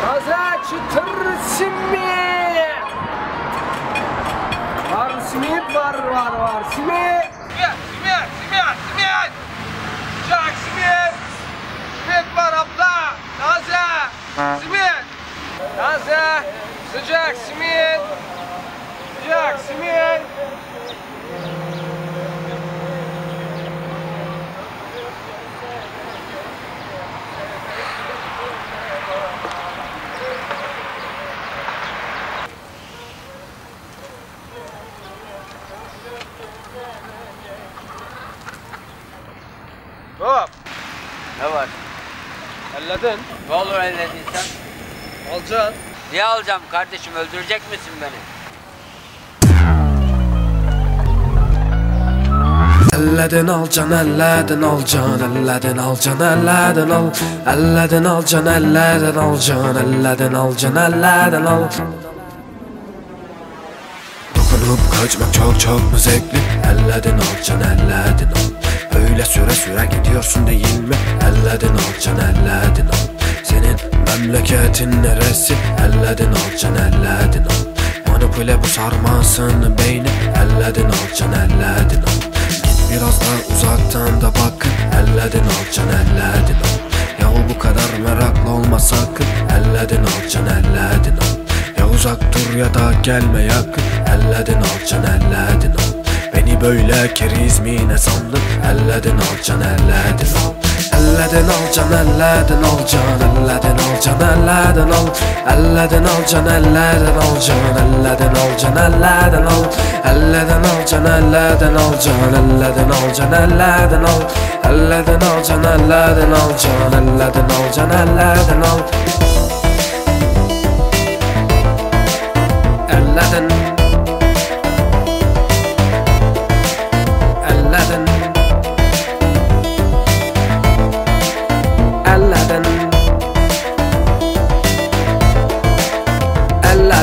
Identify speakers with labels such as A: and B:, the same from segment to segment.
A: Taze çıtır simit. Var simit var var var simit.
B: Simit, simit, simit, simit. Simit. Simit var abla. Taze. Simit.
A: Taze sıcak simit. Sıcak simit.
B: Hop.
C: Ne var?
B: Elledin.
C: Ne olur ellediysen?
B: Alacaksın.
C: Niye alacağım kardeşim öldürecek misin beni?
A: Elledin alcan elledin alcan elledin alcan elledin al elledin alcan elledin alcan elledin alcan elledin al Dokunup kaçmak çok çok mu zevkli? Elledin alcan elledin al. Öyle süre süre gidiyorsun değil mi? Elledin alcan elledin al. Senin memleketin neresi? Elledin alcan elledin al. Manipüle bu sarmasın beyni. Elledin alcan elledin al. Biraz daha uzaktan da bakın Elledin alcan elledin al. Yahu bu kadar meraklı olma sakın. Elledin alcan elledin al uzak dur ya da gelme yakın Elledin alcan elledin al Beni böyle keriz mi ne sandın Elledin alcan elledin al Elledin alcan elledin alcan elledin alcan elledin al Elledin alcan elledin alcan elledin alcan elledin al Elledin alcan elledin alcan elledin alcan elledin al Elledin alcan elledin alcan elledin alcan elledin al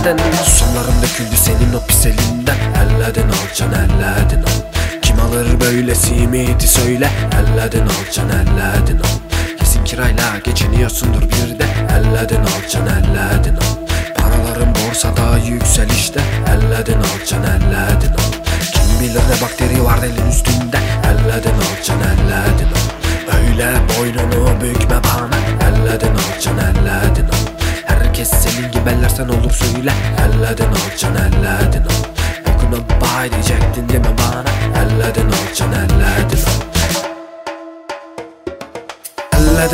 A: Elledin Sonlarım döküldü senin o pis elinden. Elledin alcan elledin al. Kim alır böyle simiti söyle. Elledin alcan elledin al. Kesin kirayla geçiniyorsundur bir de. Elledin alcan elledin al. Paraların borsada yükselişte. Elledin alcan elledin al. Kim bilir ne bakteri var elin üstünde. Elledin alcan elledin al. Öyle boynunu bükme bana. Elledin alcan elledin al Herkes senin gibi ellersen olur söyle. Elledin alcan elledin al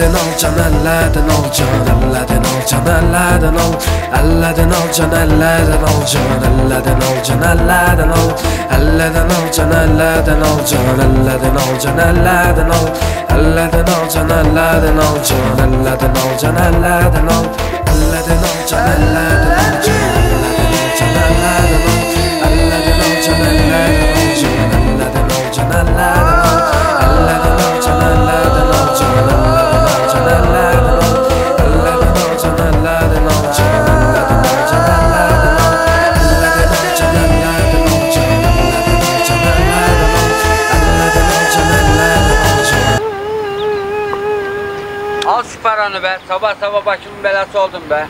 A: Elledin alcan elledin alcan elledin alcan elledin al Elledin alcan elledin alcan elledin alcan elledin al Elledin alcan elledin alcan elledin alcan elledin al Elledin alcan elledin alcan elledin alcan elledin al Elledin alcan elledin alcan
C: Al şu paranı be. Sabah sabah başımın belası oldum be.